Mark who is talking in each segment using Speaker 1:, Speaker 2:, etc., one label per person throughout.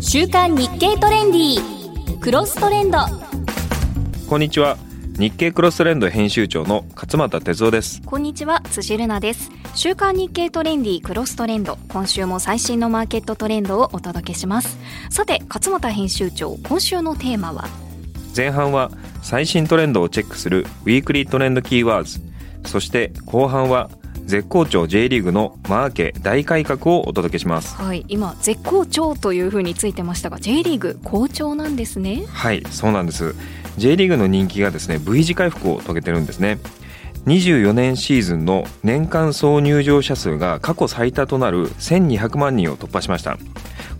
Speaker 1: 週刊日経トレンディクロストレンド。
Speaker 2: こんにちは。日経クロストレンド編集長の勝又哲夫です。
Speaker 1: こんにちは。辻るなです。週刊日経トレンディクロストレンド。今週も最新のマーケットトレンドをお届けします。さて勝又編集長今週のテーマは？
Speaker 2: 前半は最新トレンドをチェックするウィークリートレンドキーワーズ。そして後半は絶好調 J リーグのマーケ大改革をお届けします。
Speaker 1: はい今絶好調というふうについてましたが J リーグ好調なんですね。
Speaker 2: はいそうなんです。J リーグの人気がですね V 字回復を遂げてるんですね。24年シーズンの年間総入場者数が過去最多となる1200万人を突破しました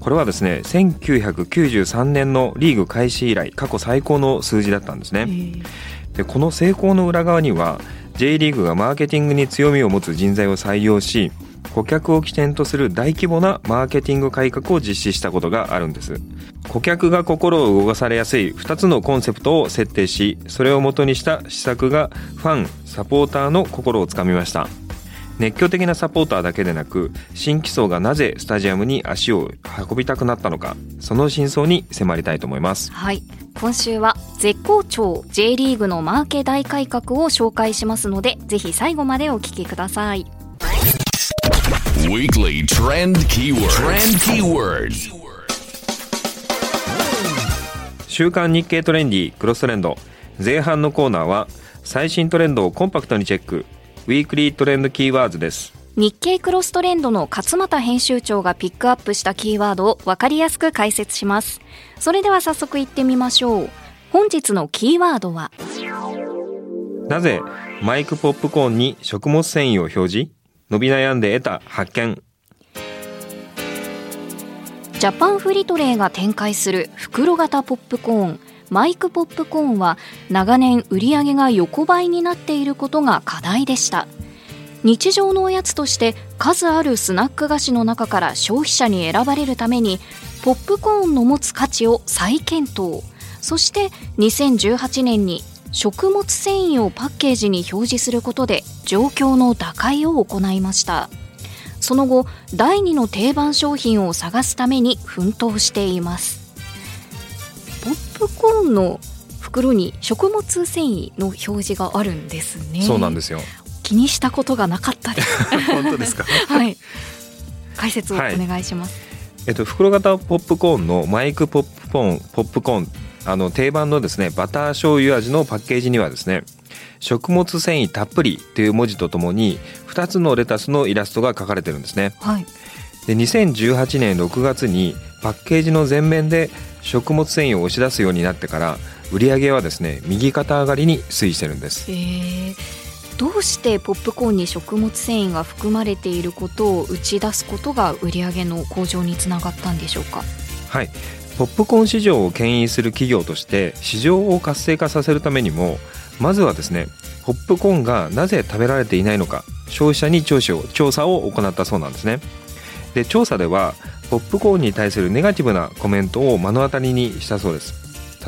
Speaker 2: これはですね1993年のリーグ開始以来過去最高の数字だったんですね。でこの成功の裏側には J リーグがマーケティングに強みを持つ人材を採用し顧客を起点とする大規模なマーケティング改革を実施したことがあるんです。顧客が心を動かされやすい2つのコンセプトを設定しそれを元にした施策がファンサポーターの心をつかみました熱狂的なサポーターだけでなく新規層がなぜスタジアムに足を運びたくなったのかその真相に迫りたいと思います。
Speaker 1: はい。今週は絶好調 J リーグのマーケ大改革を紹介しますのでぜひ最後までお聞きください。
Speaker 3: Weekly trend keyword. Trend keyword.
Speaker 2: 週刊日経トレンディクロストレンド。前半のコーナーは最新トレンドをコンパクトにチェックウィークリートレンドキーワーズです。
Speaker 1: 日経クロストレンドの勝又編集長がピックアップしたキーワードを分かりやすく解説します。それでは早速いってみましょう。本日のキーワードは？
Speaker 2: なぜマイクポップコーンに食物繊維を表示？伸び悩んで得た発見。
Speaker 1: ジャパンフリトレーが展開する袋型ポップコーンマイクポップコーンは長年売り上げが横ばいになっていることが課題でした。日常のおやつとして数あるスナック菓子の中から消費者に選ばれるためにポップコーンの持つ価値を再検討。そして2018年に食物繊維をパッケージに表示することで状況の打開を行いました。その後第2の定番商品を探すために奮闘しています。ポップコーンの袋に食物繊維の表示があるんですね。
Speaker 2: そうなんですよ。
Speaker 1: 気にしたことがなかったです。
Speaker 2: 本当ですか？
Speaker 1: はい。解説をお願いします、
Speaker 2: えっと袋型ポップコーンのマイクポップコーンポップコーンあの定番のですねバター醤油味のパッケージにはですね食物繊維たっぷりという文字とともに2つのレタスのイラストが描かれてるんですね。
Speaker 1: はい。
Speaker 2: で2018年6月にパッケージの前面で食物繊維を押し出すようになってから売り上げはですね右肩上がりに推移してるんです。
Speaker 1: え。ーどうしてポップコーンに食物繊維が含まれていることを打ち出すことが売り上げの向上につながったんでしょうか？
Speaker 2: はい。ポップコーン市場を牽引する企業として市場を活性化させるためにもまずはですねポップコーンがなぜ食べられていないのか消費者に調査を調査を行ったそうなんですね。で調査ではポップコーンに対するネガティブなコメントを目の当たりにしたそうです。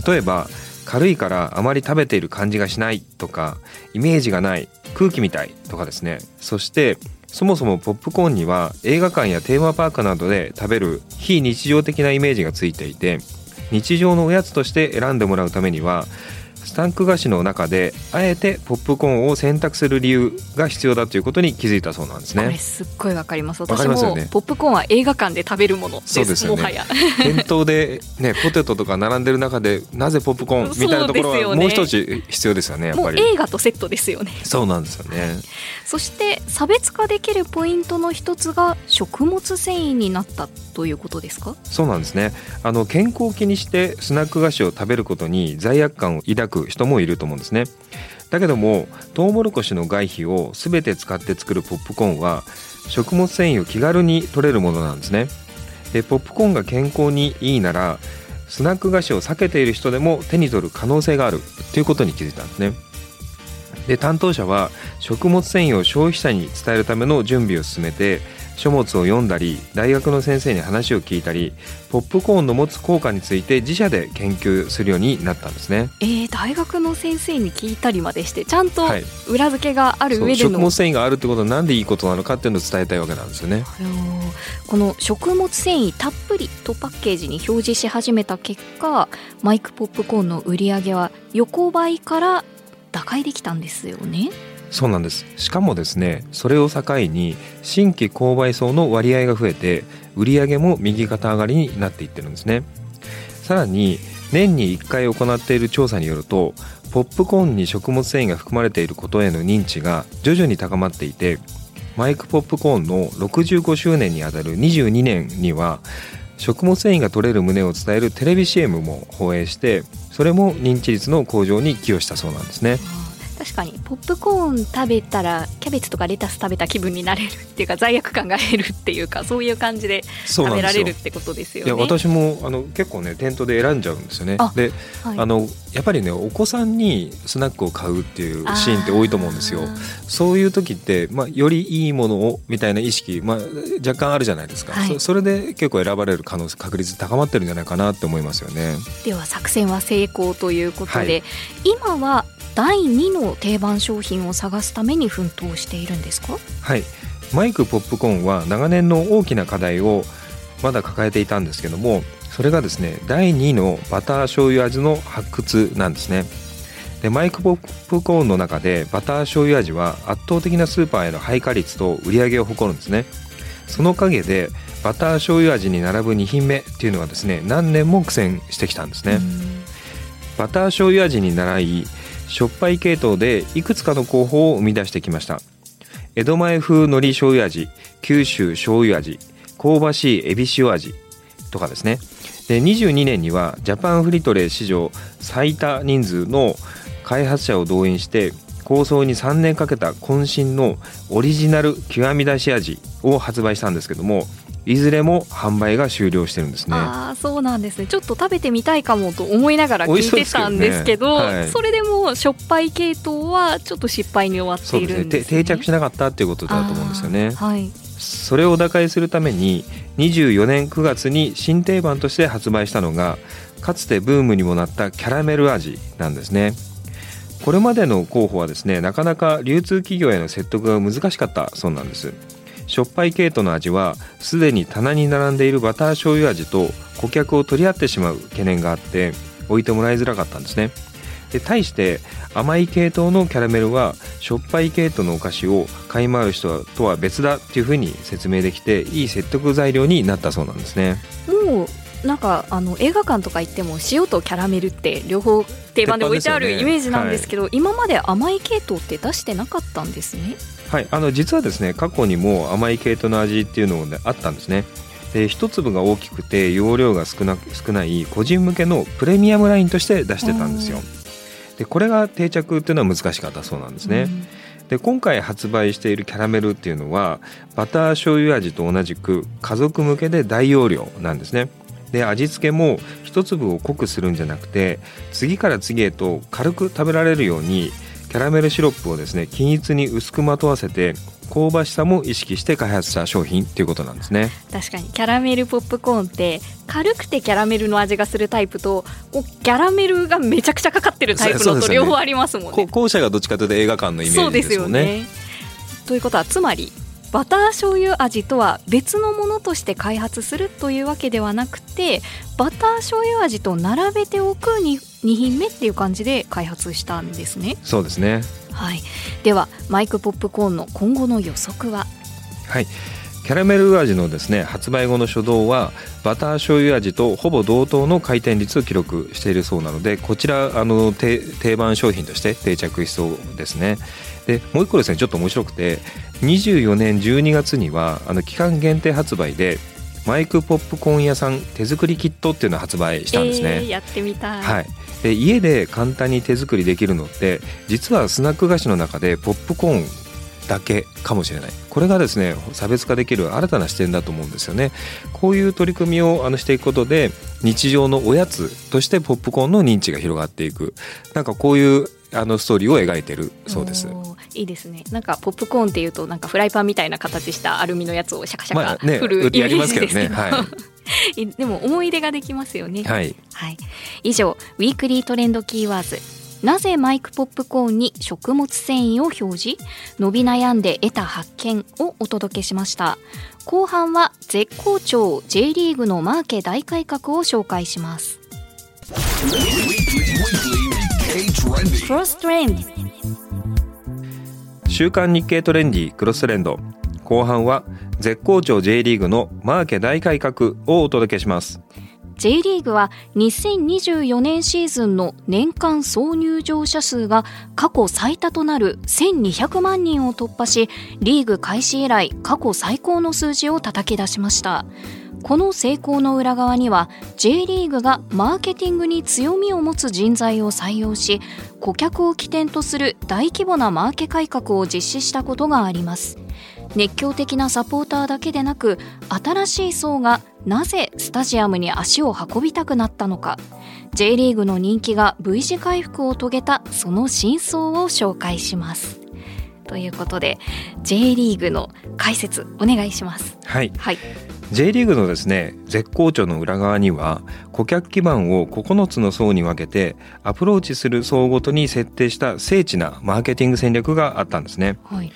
Speaker 2: 例えば軽いからあまり食べている感じがしないとかイメージがない空気みたいとかですね。そしてそもそもポップコーンには映画館やテーマパークなどで食べる非日常的なイメージがついていて日常のおやつとして選んでもらうためにはスタンク菓子の中であえてポップコーンを選択する理由が必要だということに気づいたそうなんです
Speaker 1: これ
Speaker 2: ね
Speaker 1: すっごいわかります。
Speaker 2: か
Speaker 1: 私もポップコーンは映画館で食べるものです。
Speaker 2: そうですよね。
Speaker 1: もはや。
Speaker 2: 店頭でねポテトとか並んでる中でなぜポップコーンみたいなところはもう一つ必要ですよねやっ
Speaker 1: もう
Speaker 2: ぱり
Speaker 1: 映画とセットですよね。
Speaker 2: そうなんですよね。
Speaker 1: そして差別化できるポイントの一つが食物繊維になったということですか？
Speaker 2: そうなんですね。あの健康を気にしてスナック菓子を食べることに罪悪感を抱く人もいると思うんですね。だけどもトウモロコシの外皮を全て使って作るポップコーンは食物繊維を気軽に取れるものなんですね。でポップコーンが健康にいいならスナック菓子を避けている人でも手に取る可能性があるということに気づいたんですね。で担当者は食物繊維を消費者に伝えるための準備を進めて書物を読んだり大学の先生に話を聞いたりポップコーンの持つ効果について自社で研究するようになったんですね。
Speaker 1: えー、大学の先生に聞いたりまでしてちゃんと
Speaker 2: はい
Speaker 1: 裏付けがある上での、
Speaker 2: 食物繊維があるってことはなんでいいことなのかっていうのを伝えたいわけなんですよね。
Speaker 1: あのーこの食物繊維たっぷりとパッケージに表示し始めた結果マイクポップコーンの売り上げは横ばいから打開できたんですよね。
Speaker 2: そうなんです。しかもですねそれを境に新規購買層の割合が増えて売上も右肩上がりになっていってるんですね。さらに年に1回行っている調査によるとポップコーンに食物繊維が含まれていることへの認知が徐々に高まっていてマイクポップコーンの65周年にあたる22年には食物繊維が取れる旨を伝えるテレビ CM も放映してそれも認知率の向上に寄与したそうなんですね。
Speaker 1: 確かに。ポップコーン食べたらキャベツとかレタス食べた気分になれるっていうか罪悪感が減るっていうかそういう感じで食べられるってことですよね。
Speaker 2: いや私もあの結構ね店頭で選んじゃうんですよね。
Speaker 1: あ
Speaker 2: で、
Speaker 1: はい。
Speaker 2: あのやっぱりねお子さんにスナックを買うっていうシーンって多いと思うんですよ。そういう時って、まあ、よりいいものをみたいな意識、まあ、若干あるじゃないですか、
Speaker 1: はい。
Speaker 2: そそれで結構選ばれる可能性確率高まってるんじゃないかなって思いますよね。
Speaker 1: では作戦は成功ということで、
Speaker 2: はい。
Speaker 1: 今は第2の定番商品を探すために奮闘しているんですか？
Speaker 2: はい。マイクポップコーンは長年の大きな課題をまだ抱えていたんですけどもそれがですね第2のバター醤油味の発掘なんですね。でマイクポップコーンの中でバター醤油味は圧倒的なスーパーへの配下率と売り上げを誇るんですね。その陰でバター醤油味に並ぶ2品目っていうのはですね何年も苦戦してきたんですね、バター醤油味に習いしょっぱい系統でいくつかの候補を生み出してきました。江戸前風海苔醤油味九州醤油味香ばしいエビ塩味とかですね。で22年にはジャパンフリトレ史上最多人数の開発者を動員して構想に3年かけた渾身のオリジナル極み出し味を発売したんですけどもいずれも販売が終了してるんですね。
Speaker 1: ああそうなんですね。ちょっと食べてみたいかもと思いながら聞いてたんですけど
Speaker 2: ねはい。
Speaker 1: それでもしょっぱい系統はちょっと失敗に終わってい
Speaker 2: そうですね。
Speaker 1: るんですね。
Speaker 2: て定着しなかったっていうことだと思うんですよね。
Speaker 1: はい。
Speaker 2: それを打開するために24年9月に新定番として発売したのがかつてブームにもなったキャラメル味なんですね。これまでの候補はですねなかなか流通企業への説得が難しかったそうなんですしょっぱい系統の味はすでに棚に並んでいるバター醤油味と顧客を取り合ってしまう懸念があって置いてもらいづらかったんですね。で対して甘い系統のキャラメルはしょっぱい系統のお菓子を買い回る人とは別だっていうふうに説明できていい説得材料になったそうなんですね。
Speaker 1: もうなんかあの映画館とか行っても塩とキャラメルって両方定番で置いてあるイメージなんですけど今まで甘い系統って出してなかったんですね。
Speaker 2: はいあの実はですね過去にも甘い系統の味っていうのがあったんですね。で一粒が大きくて容量が少な少ない個人向けのプレミアムラインとして出してたんですよ。でこれが定着っていうのは難しかったそうなんですね、
Speaker 1: うん。
Speaker 2: で今回発売しているキャラメルっていうのはバター醤油味と同じく家族向けで大容量なんですね。で味付けも一粒を濃くするんじゃなくて次から次へと軽く食べられるようにキャラメルシロップをですね均一に薄くまとわせて香ばしさも意識して開発した商品っていうことなんですね。
Speaker 1: 確かにキャラメルポップコーンって軽くてキャラメルの味がするタイプとキャラメルがめちゃくちゃかかってるタイプのと両方ありますもんね。
Speaker 2: 後者がどっちかというと映画館のイメージです
Speaker 1: よね。ということはつまりバター醤油味とは別のものとして開発するというわけではなくてバター醤油味と並べておくに2品目っていう感じで開発したんですね。
Speaker 2: そうですね。
Speaker 1: はい、ではマイクポップコーンの今後の予測は？
Speaker 2: はいキャラメル味のですね発売後の初動はバター醤油味とほぼ同等の回転率を記録しているそうなのでこちらあの定定番商品として定着しそうですね。でもう一個ですねちょっと面白くて24年12月にはあの期間限定発売でマイクポップコーン屋さん手作りキットっていうのを発売したんですね、
Speaker 1: えーやってみたい。
Speaker 2: はい、で家で簡単に手作りできるのって実はスナック菓子の中でポップコーンだけかもしれない。これがですね差別化できる新たな視点だと思うんですよね。こういう取り組みをあのしていくことで日常のおやつとしてポップコーンの認知が広がっていく。なんかこういうあのストーリーを描いてる。そうです。
Speaker 1: いいですね。なんかポップコーンっていうとなんかフライパンみたいな形したアルミのやつをシャカシャ
Speaker 2: まあね
Speaker 1: カ振るイメ
Speaker 2: やります
Speaker 1: ージですけど、
Speaker 2: けどね。はい。
Speaker 1: でも思い出ができますよね、
Speaker 2: はい。
Speaker 1: はい、以上ウィークリートレンドキーワーズなぜマイクポップコーンに食物繊維を表示？伸び悩んで得た発見をお届けしました後半は絶好調 J リーグのマーケ大改革を紹介します.クロストレンド
Speaker 2: 週刊日経トレンディクロストレンド後半は絶好調 J リーグのマーケ大改革をお届けします。
Speaker 1: J リーグは2024年シーズンの年間総入場者数が過去最多となる1200万人を突破しリーグ開始以来過去最高の数字を叩き出しました。この成功の裏側には J リーグがマーケティングに強みを持つ人材を採用し顧客を起点とする大規模なマーケ改革を実施したことがあります。熱狂的なサポーターだけでなく新しい層がなぜスタジアムに足を運びたくなったのか。J リーグの人気が V 字回復を遂げたその真相を紹介します。ということで J リーグの解説お願いします。
Speaker 2: はい。
Speaker 1: はい。
Speaker 2: J リーグのですね絶好調の裏側には顧客基盤を9つの層に分けてアプローチする層ごとに設定した精緻なマーケティング戦略があったんですね。
Speaker 1: はい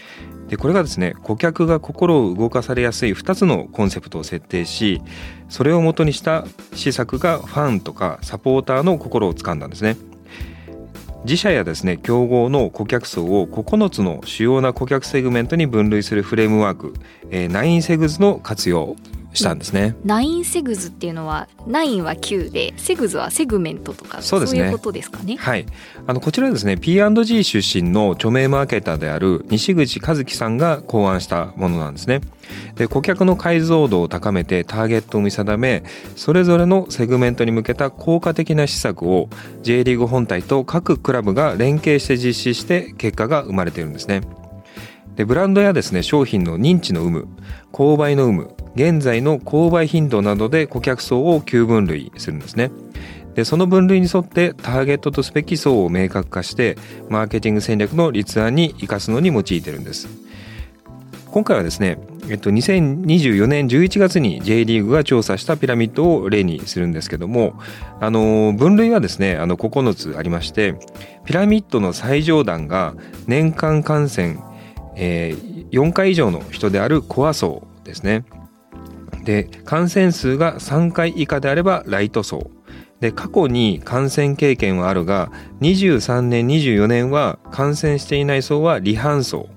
Speaker 2: でこれがですね顧客が心を動かされやすい2つのコンセプトを設定しそれを元にした施策がファンとかサポーターの心を掴んだんですね。自社やですね競合の顧客層を9つの主要な顧客セグメントに分類するフレームワーク、えー、 Nine Segs の活用したんですね。
Speaker 1: Nine Segs っていうのは nine は9で segs はセグメントとか
Speaker 2: そうですね
Speaker 1: いうことですかね
Speaker 2: はい、あのこちらはですね P&G 出身の著名マーケターである西口一樹さんが考案したものなんですね。で顧客の解像度を高めてターゲットを見定めそれぞれのセグメントに向けた効果的な施策を J リーグ本体と各クラブが連携して実施して結果が生まれているんですね。でブランドやですね商品の認知の有無購買の有無現在の購買頻度などで顧客層を9分類するんですね。でその分類に沿ってターゲットとすべき層を明確化してマーケティング戦略の立案に生かすのに用いてるんです今回はですね、えっと、2024年11月に J リーグが調査したピラミッドを例にするんですけどもあの分類はですねあの9つありましてピラミッドの最上段が年間感染、えー4回以上の人であるコア層ですねで感染数が3回以下であればライト層。で過去に感染経験はあるが23年24年は感染していない層は離反層。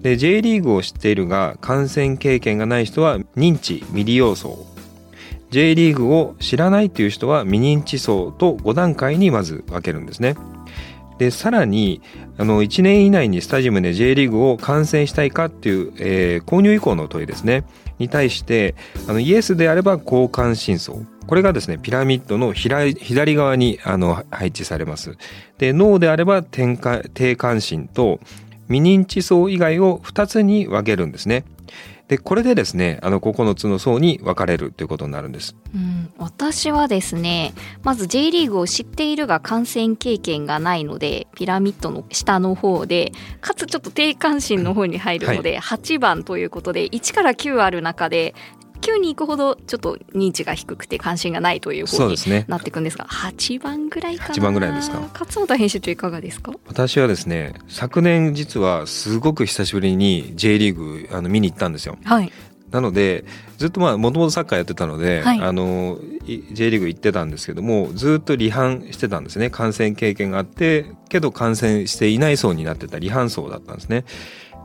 Speaker 2: で J リーグを知っているが感染経験がない人は認知未利用層。J リーグを知らないという人は未認知層と5段階にまず分けるんですね。でさらにあの1年以内にスタジアムで J リーグを観戦したいかっていう、えー購入以降の問いですね。に対してあのイエスであれば高関心層これがですねピラミッドの左側にあの配置されます。でノーであれば低関低関心と未認知層以外を2つに分けるんですね。でこれでですねあの9つの層に分かれるということになるんです。
Speaker 1: うん、私はですねまず J リーグを知っているが感染経験がないのでピラミッドの下の方でかつちょっと低関心の方に入るので、8番ということで1から9ある中で9に行くほどちょっと認知が低くて関心がないという方に
Speaker 2: そうですね。
Speaker 1: なっていくんですが8番ぐらいかな
Speaker 2: ？8番ぐらいですか？
Speaker 1: 勝本編集長いかがですか？
Speaker 2: 私はですね昨年実はすごく久しぶりに J リーグあの見に行ったんですよ。
Speaker 1: はい。
Speaker 2: なのでずっとまあもともとサッカーやってたので、
Speaker 1: はい。
Speaker 2: あのい J リーグ行ってたんですけどもずっと離反してたんですね。感染経験があってけど感染していない層になってた離反層だったんですね。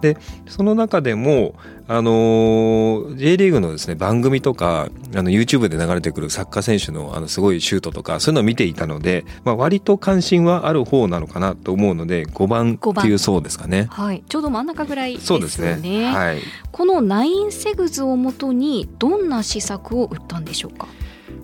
Speaker 2: でその中でも、あのー J リーグのですね番組とかあの YouTube で流れてくるサッカー選手のあのすごいシュートとかそういうのを見ていたので、まあ、割と関心はある方なのかなと思うので5番
Speaker 1: 5番
Speaker 2: っていう層ですかね。
Speaker 1: はい、ちょうど真ん中ぐらいですよね
Speaker 2: そうですね。はい。
Speaker 1: このナインセグズをもとにどんな施策を打ったんでしょうか？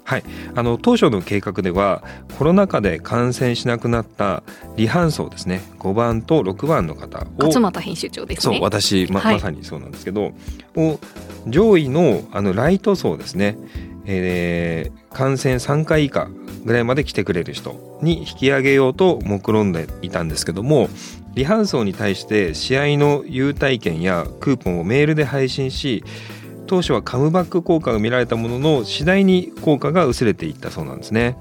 Speaker 2: はい、あの当初の計画ではコロナ禍で感染しなくなった離反層ですね。5番と6番の方を
Speaker 1: 勝俣編集長です
Speaker 2: そう
Speaker 1: ね
Speaker 2: 私ま,、
Speaker 1: はい。
Speaker 2: まさにそうなんですけどを上位のあのライト層ですね、えー感染3回以下ぐらいまで来てくれる人に引き上げようと目論んでいたんですけども離反層に対して試合の優待券やクーポンをメールで配信し当初はカムバック効果が見られたものの次第に効果が薄れていったそうなんですね。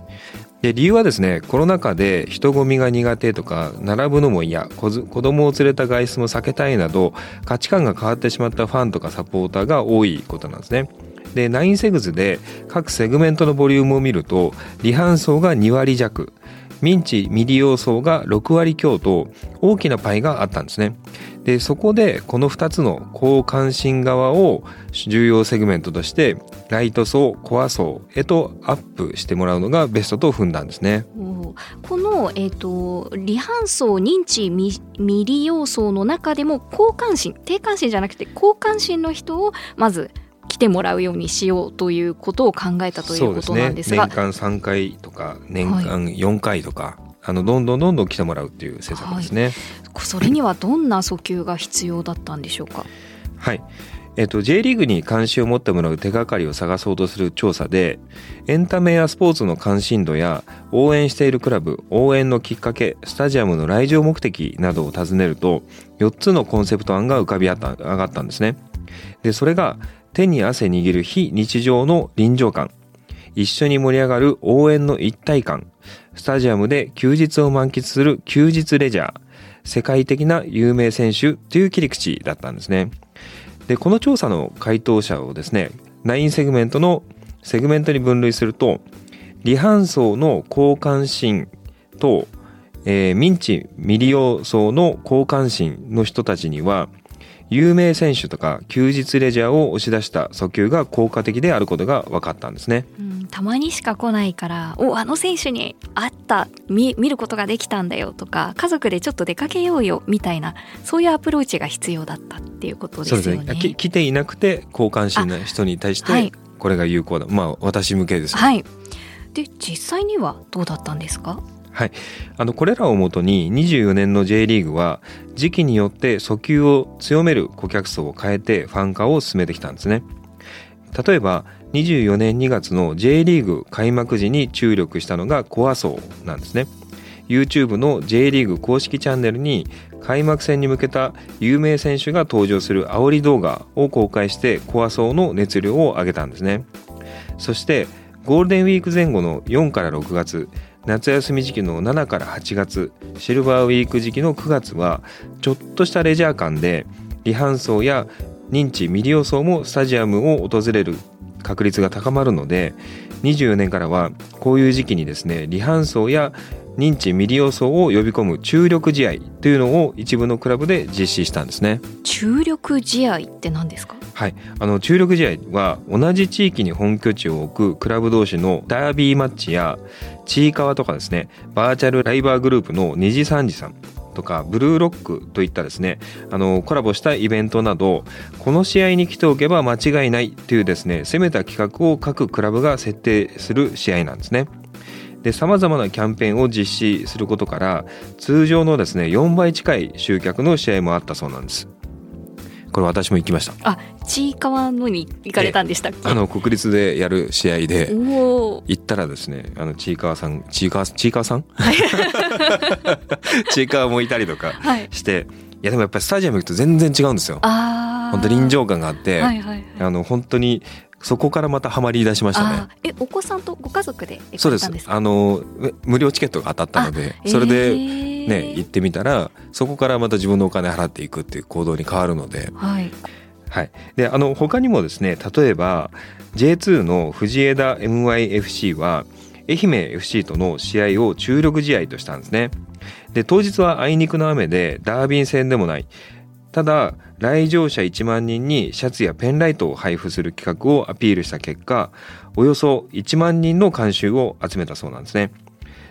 Speaker 2: で理由はですねコロナ禍で人混みが苦手とか並ぶのも嫌子供を連れた外出も避けたいなど価値観が変わってしまったファンとかサポーターが多いことなんですね。で9セグズで各セグメントのボリュームを見ると離反層が2割弱ミンチ未利用層が6割強と大きなパイがあったんですね。でそこでこの2つの高関心側を重要セグメントとしてライト層コア層へとアップしてもらうのがベストと踏んだんですね。
Speaker 1: この、えーと、離反層認知未利用層の中でも高関心低関心じゃなくて高関心の人をまず来てもらうようにしようということを考えたということなんですが、
Speaker 2: ね、年間3回とか年間4回とか、はい、あのどんどんどんどん来てもらうっていう政策ですね、はい、
Speaker 1: それにはどんな訴求が必要だったんでしょうか？
Speaker 2: はい。えっと、J リーグに関心を持ってもらう手がかりを探そうとする調査でエンタメやスポーツの関心度や応援しているクラブ応援のきっかけスタジアムの来場目的などを尋ねると4つのコンセプト案が浮かび上がったんですね。でそれが手に汗握る非日常の臨場感。一緒に盛り上がる応援の一体感スタジアムで休日を満喫する休日レジャー。世界的な有名選手という切り口だったんですね。でこの調査の回答者をですね9セグメントのセグメントに分類すると離反層の交換心と、えー、民地未利用層の交換心の人たちには有名選手とか休日レジャーを押し出した訴求が効果的であることが分かったんですね、
Speaker 1: うん、たまにしか来ないからおあの選手に会った見見ることができたんだよとか家族でちょっと出かけようよみたいなそういうアプローチが必要だったっていうことですよね。
Speaker 2: ね。来ていなくて交換心な人に対してこれが有効だ、まあ私向けです、
Speaker 1: はい。で実際にはどうだったんですか？
Speaker 2: はい、あのこれらをもとに24年の J リーグは時期によって訴求を強める顧客層を変えてファン化を進めてきたんですね。例えば24年2月の J リーグ開幕時に注力したのがコア層なんですね。YouTube の J リーグ公式チャンネルに開幕戦に向けた有名選手が登場する煽り動画を公開してコア層の熱量を上げたんですね。そしてゴールデンウィーク前後の4から6月夏休み時期の7から8月シルバーウィーク時期の9月はちょっとしたレジャー感で離反層や認知未利用層もスタジアムを訪れる確率が高まるので24年からはこういう時期にですね離反層や認知未利用層を呼び込む注力試合というのを一部のクラブで実施したんですね。
Speaker 1: 注力試合って何ですか？
Speaker 2: はい。あの注力試合は同じ地域に本拠地を置くクラブ同士のダービーマッチやちいかわとかですねバーチャルライバーグループの二次三次さんとかブルーロックといったですねあのコラボしたイベントなどこの試合に来ておけば間違いないというですね攻めた企画を各クラブが設定する試合なんですね。で様々なキャンペーンを実施することから通常のですね4倍近い集客の試合もあったそうなんですこれ私も行きました。
Speaker 1: あちいかわのに行かれたんでしたっけ？
Speaker 2: あの国立でやる試合で行ったらですねあのちいかわさんちいかわちいかわさん、はい、ちいかわもいたりとかして、はい、いやでもやっぱりスタジアム行くと全然違うんですよ。本当臨場感があって、はいはいはい、あの本当にそこからまたハマり出しましたね。
Speaker 1: え、お子さんとご家族で
Speaker 2: そうです。あの無料チケットが当たったので、それでね、行ってみたら、そこからまた自分のお金払っていくっていう行動に変わるので。はい。はい。で、あの他にもですね、例えば J2 の藤枝 MYFC は愛媛 FC との試合を注力試合としたんですね。で、当日はあいにくの雨でダービン戦でもない。ただ来場者1万人にシャツやペンライトを配布する企画をアピールした結果およそ1万人の監修を集めたそうなんですね。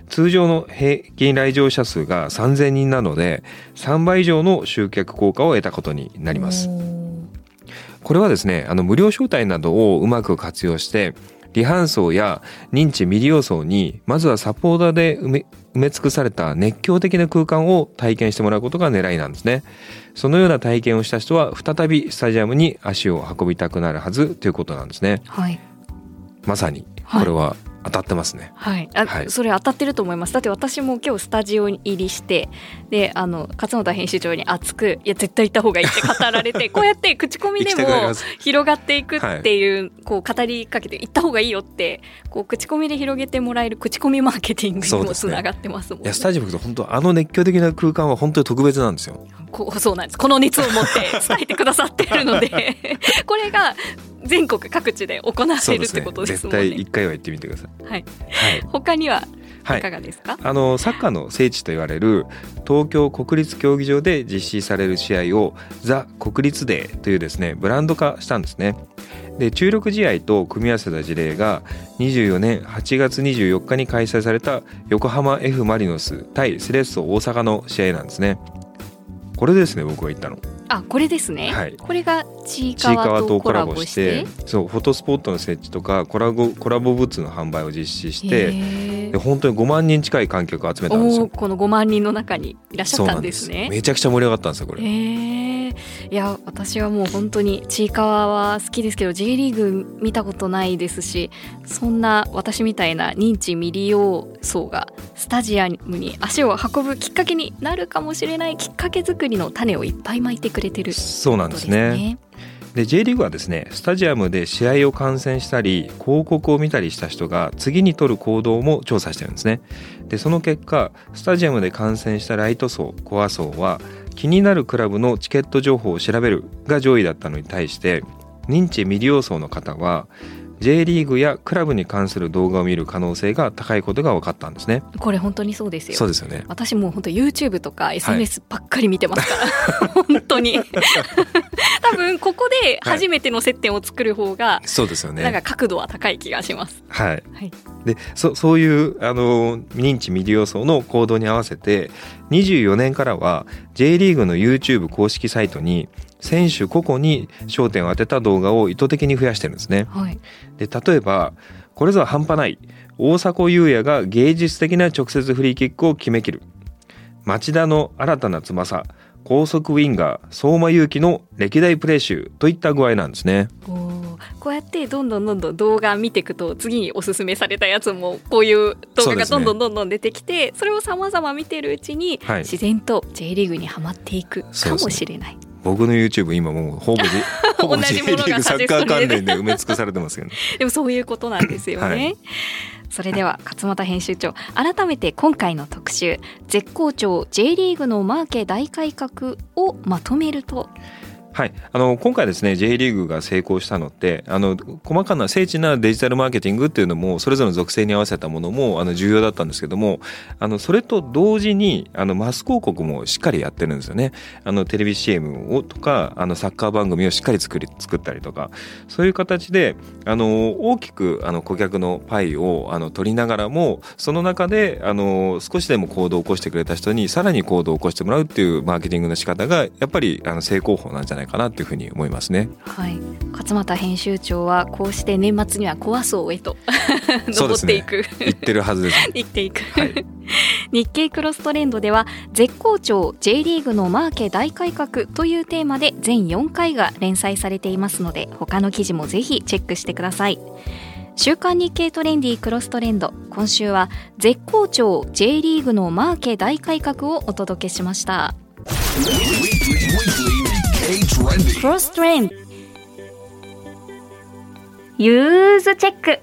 Speaker 2: 通常の平均来場者数が3000人なので3倍以上の集客効果を得たことになります。これはですねあの無料招待などをうまく活用して離反層や認知未利用層にまずはサポーターで埋め埋め尽くされた熱狂的な空間を体験してもらうことが狙いなんですね。そのような体験をした人は再びスタジアムに足を運びたくなるはずということなんですね、はい、まさにこれは当たってますね。
Speaker 1: はい、あ、
Speaker 2: はい。
Speaker 1: それ当たってると思います。だって私も今日スタジオに入りしてであの勝俣編集長に熱く「いや絶対行った方がいい」って語られて こうやって口コミでも広がっていくっていう,、こう語りかけて「行った方がいいよ」ってこう口コミで広げてもらえる口コミマーケティングにもつながってますもんね。
Speaker 2: いやスタジアム行くと本当あの熱狂的な空間は本当に特別なんですよ。
Speaker 1: こうそうなんです。この熱を持って伝えてくださってるので これが全国各地で行われるってことです
Speaker 2: 絶
Speaker 1: もんね。
Speaker 2: 対一回は行ってみてください。
Speaker 1: はい、
Speaker 2: はい。
Speaker 1: 他には
Speaker 2: はい。い
Speaker 1: かがですか、
Speaker 2: あのサッカーの聖地と言われる東京国立競技場で実施される試合をザ・国立デーというですねブランド化したんですね。で注力試合と組み合わせた事例が24年8月24日に開催された横浜 F・ マリノス対セレッソ大阪の試合なんですね。これですね僕が言ったの
Speaker 1: あこれですね、
Speaker 2: はい。
Speaker 1: これがちい
Speaker 2: かわ
Speaker 1: とコ
Speaker 2: ラ
Speaker 1: ラボし
Speaker 2: ててそうフォトスポットの設置とかコラボコラボグッズの販売を実施してで本当に5万人近い観客を集めたんですよ
Speaker 1: この5万人の中にいらっしゃったんですね。
Speaker 2: めちゃくちゃ盛り上がったんですよこれ
Speaker 1: へえいや私はもう本当にちいかわは好きですけど J リーグ見たことないですしそんな私みたいな認知未利用層がスタジアムに足を運ぶきっかけになるかもしれないきっかけ作りの種をいっぱいまいてくれてる
Speaker 2: そうなんですね。で J リーグはですねスタジアムで試合を観戦したり広告を見たりした人が次に取る行動も調査してるんですね。でその結果スタジアムで観戦したライト層コア層は気になるクラブのチケット情報を調べるが上位だったのに対して認知未利用層の方は J リーグやクラブに関する動画を見る可能性が高いことが分かったんですね。
Speaker 1: これ本当にそうですよ。
Speaker 2: そうですよね。
Speaker 1: 私もう本当 YouTube とか SNS ばっかり見てますから、本当に。多分ここで初めての接点を作る方が、
Speaker 2: そうですよね。
Speaker 1: なんか角度は高い気がします。
Speaker 2: はい、
Speaker 1: はい。
Speaker 2: でそそういうあの認知未利用層の行動に合わせて24年からは J リーグの YouTube 公式サイトに選手個々に焦点を当てた動画を意図的に増やしてるんですね。
Speaker 1: はい、
Speaker 2: で例えばこれぞ半端ない。大迫勇也が芸術的な直接フリーキックを決めきる。町田の新たな翼。高速ウィンガー相馬勇紀の歴代プレー集といった具合なんですね。
Speaker 1: こうやってどんどんどんどん動画見ていくと次におすすめされたやつもこういう動画がどんどんどんどん出てきてそ,、れをさまざま見てるうちに、
Speaker 2: はい。
Speaker 1: 自然と J リーグにはまっていくかもしれない。
Speaker 2: 僕の YouTube 今もうほぼじほぼ
Speaker 1: 同
Speaker 2: J
Speaker 1: じ
Speaker 2: リ
Speaker 1: ものが
Speaker 2: ーグサッカー関連で埋め尽くされてますけどね。
Speaker 1: でもそういうことなんですよね。
Speaker 2: はい
Speaker 1: それでは勝俣編集長改めて今回の特集絶好調 J リーグのマーケ大改革をまとめると
Speaker 2: はい、あの今回ですね J リーグが成功したのってあの細かな精緻なデジタルマーケティングっていうのもそれぞれの属性に合わせたものもあの重要だったんですけどもあのそれと同時にあのマス広告もしっかりやってるんですよね。あのテレビ CM をとかあのサッカー番組をしっかり作り作ったりとかそういう形であの大きくあの顧客のパイをあの取りながらもその中であの少しでも行動を起こしてくれた人にさらに行動を起こしてもらうっていうマーケティングの仕方がやっぱりあの成功法なんじゃないかなっていうふうに思いますね。
Speaker 1: はい。勝俣編集長はこうして年末にはコア層へと 登っていく、
Speaker 2: 言ってるはずです。
Speaker 1: 生きていく、
Speaker 2: はい。
Speaker 1: 日経クロストレンドでは絶好調 J リーグのマーケ大改革というテーマで全4回が連載されていますので他の記事もぜひチェックしてください。週刊日経トレンディクロストレンド。今週は絶好調 J リーグのマーケ大改革をお届けしましたクロストレンドユーズチェック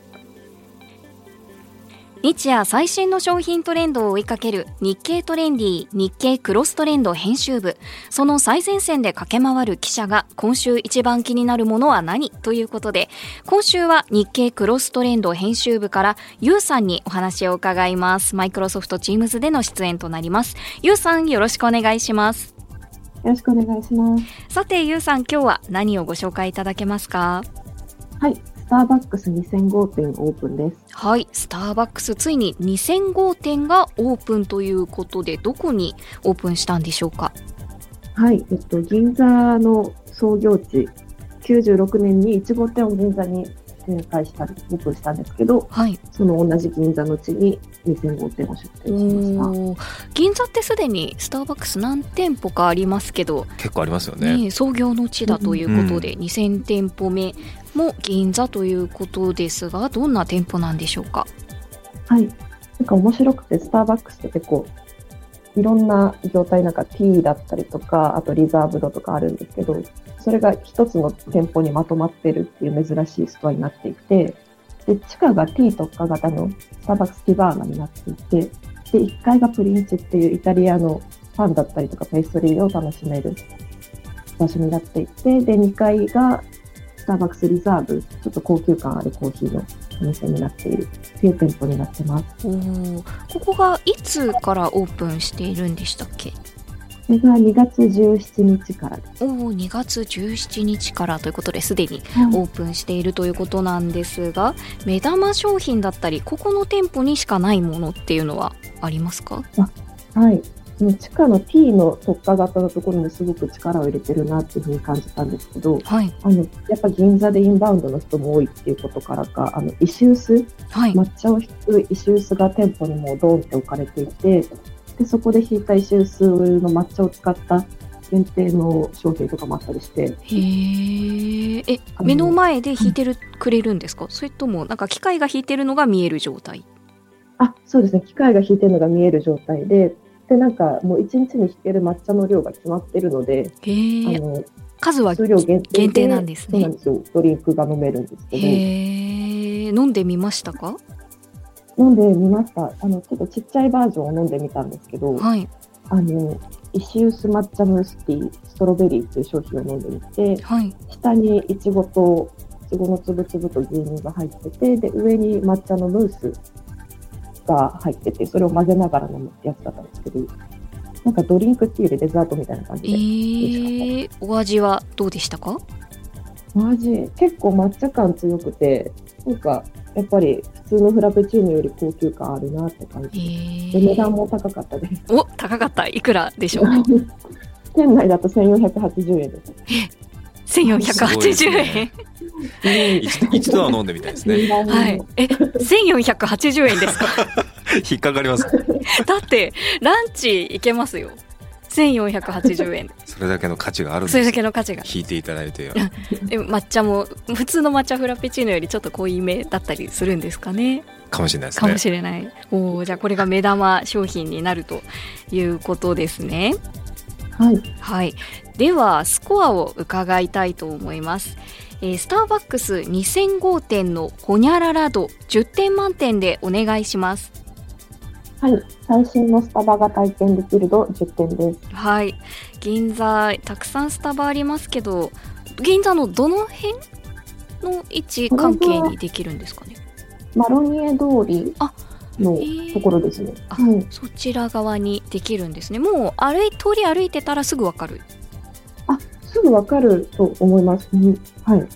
Speaker 1: 日夜最新の商品トレンドを追いかける日経トレンディ日経クロストレンド編集部。その最前線で駆け回る記者が今週一番気になるものは何ということで今週は日経クロストレンド編集部からユウさんにお話を伺います。マイクロソフトチームズでの出演となります。ユウさんよろしくお願いします。
Speaker 4: よろしくお願いします。
Speaker 1: さてユウさん今日は何をご紹介いただけますか？
Speaker 4: はい、スターバックス2000号店オープンです。
Speaker 1: はい、スターバックスついに2000号店がオープンということでどこにオープンしたんでしょうか？
Speaker 4: はい、えっと、銀座の創業地、96年に1号店を銀座に展開したり、オープンしたんですけど、
Speaker 1: はい
Speaker 4: その同じ銀座の地に2000号店を出店しまし
Speaker 1: おー銀座ってすでにスターバックス何店舗かありますけど、
Speaker 2: 結構ありますよね。
Speaker 1: ね、創業の地だということで、うん2000店舗目も銀座ということですがどんな店舗なんでしょうか。
Speaker 4: はい。なんか面白くて、スターバックスって結構、いろんな業態なんか T だったりとか、あとリザーブドとかあるんですけど、それが一つの店舗にまとまってるっていう珍しいストアになっていて、で、地下が T 特化型のスターバックスティバーナになっていて、で、1階がプリンチっていうイタリアのパンだったりとかペーストリーを楽しめる場所になっていて、で、2階がスターバックスリザーブ、ちょっと高級感あるコーヒーのお店になっているっていう店舗になってます。
Speaker 1: おここがいつからオープンしているんでしたっけ？
Speaker 4: これが2月17日からです。
Speaker 1: おお2月17日からということですでに
Speaker 4: はい
Speaker 1: オープンしているということなんですが目玉商品だったりここの店舗にしかないものっていうのはありますか？
Speaker 4: はい。その地下の T の特化型のところにすごく力を入れてるなっていうふうに感じたんですけど、
Speaker 1: はい
Speaker 4: あの、やっぱ銀座でインバウンドの人も多いっていうことからか、あの、石臼、
Speaker 1: はい
Speaker 4: 抹茶を引く石臼が店舗にもうドーンって置かれていて、で、そこで引いた石臼の抹茶を使った限定の商品とかもあったりして、
Speaker 1: へえ目の前で弾いてるくれるんですか？それともなんか機械が弾いてるのが見える状態？
Speaker 4: あ、そうですね。機械が引いてるのが見える状態で、で、なんかもう一日に引ける抹茶の量が決まってるので、あの、
Speaker 1: 数は
Speaker 4: 数量限定で
Speaker 1: 限定なんですね。
Speaker 4: そうなんですよ。ドリンクが飲めるんですけど、
Speaker 1: 飲んでみましたか？
Speaker 4: 飲んでみました。あの、ちょっとちっちゃいバージョンを飲んでみたんですけど、
Speaker 1: はい
Speaker 4: あの、石臼抹茶ムースティー、ストロベリーっていう商品を飲んでみて、
Speaker 1: はい
Speaker 4: 下にいちごと、いちごのつぶつぶと牛乳が入ってて、で、上に抹茶のムースが入ってて、それを混ぜながら飲むってやつだったんですけど、なんかドリンクっていうよりデザートみたいな感
Speaker 1: え
Speaker 4: じで。
Speaker 1: ー、お味はどうでしたか？
Speaker 4: マジ、結構抹茶感強くて、なんか、やっぱり普通のフラペチーノより高級感あるなって感
Speaker 1: え
Speaker 4: じ。で、値段
Speaker 1: ー、
Speaker 4: も高かったです。
Speaker 1: お高かったいくらでしょう？
Speaker 4: 店内だと1480円です。
Speaker 1: 1480円？
Speaker 2: 一一度は飲んでみたいですね。
Speaker 1: はいえ1480円ですか？
Speaker 2: 引っかかります。
Speaker 1: だってランチいけますよ1480円
Speaker 2: それだけの価値があるんです。
Speaker 1: それだけの価値が
Speaker 2: 引いていただいて。
Speaker 1: で抹茶も普通の抹茶フラペチーノよりちょっと濃いめだったりするんですかね？
Speaker 2: かもしれないです
Speaker 1: かも
Speaker 2: ね。
Speaker 1: しれないおおじゃあこれが目玉商品になるということですね
Speaker 4: はい。
Speaker 1: はいではスコアを伺いたいと思いますえースターバックス2005点のホニャララ度10点満点でお願いします
Speaker 4: はい。最新のスタバが体験できる度10点です。
Speaker 1: はい銀座たくさんスタバありますけど銀座のどの辺の位置関係にできるんですかね？
Speaker 4: マロニエ通り
Speaker 1: あ
Speaker 4: のところですね。
Speaker 1: あ
Speaker 4: はい。
Speaker 1: そちら側にできるんですねもう歩い通り歩いてたらすぐわかる
Speaker 4: あ、すぐわかると思います。うんはい。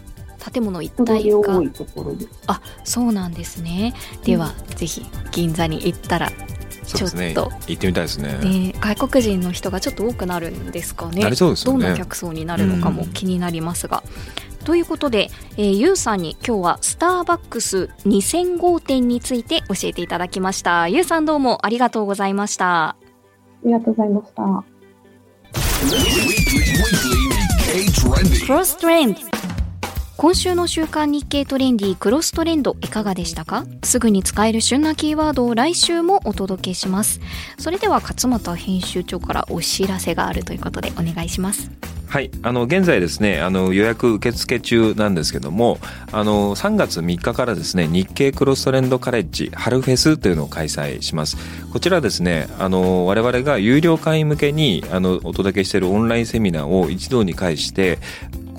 Speaker 1: 建物一体が
Speaker 4: 多いところです。
Speaker 1: あそうなんですね。では、ぜひ銀座に行ったら、
Speaker 2: そうですね。
Speaker 1: ちょっと。
Speaker 2: 行ってみたいですね。
Speaker 1: ね、外国人の人がちょっと多くなるんですかね。
Speaker 2: なりそうですよね。
Speaker 1: どんな客層になるのかも
Speaker 2: うん。
Speaker 1: 気になりますが、ということで、えー、ゆうさんに今日はスターバックス2005点について教えていただきました。ゆうさんどうもありがとうございました。
Speaker 4: ありがとうございました。
Speaker 1: クロストレンド今週の週刊日経トレンディクロストレンドいかがでしたか？すぐに使える旬なキーワードを来週もお届けしますそれでは勝俣編集長からお知らせがあるということでお願いします
Speaker 2: はい、あの現在ですね、あの予約受付中なんですけども、あの3月3日からですね、日経クロストレンドカレッジ春フェスというのを開催します。こちらですね、あの我々が有料会員向けにあのお届けしているオンラインセミナーを一堂に会して。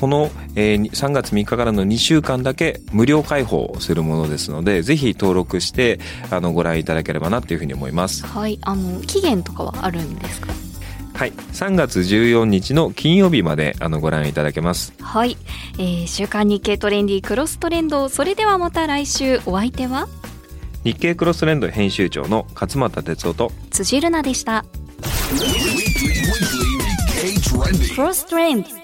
Speaker 2: この、えー3月3日からの2週間だけ無料開放するものですので、ぜひ登録してあのご覧いただければなというふうに思います。
Speaker 1: はいあの期限とかはあるんですか？
Speaker 2: はい、3月14日の金曜日まであのご覧いただけます。
Speaker 1: はい、えー週刊日経トレンディクロストレンド。それではまた来週。お相手は？
Speaker 2: 日経クロストレンド編集長の勝俣哲夫と
Speaker 1: 辻るなでした.クロストレンド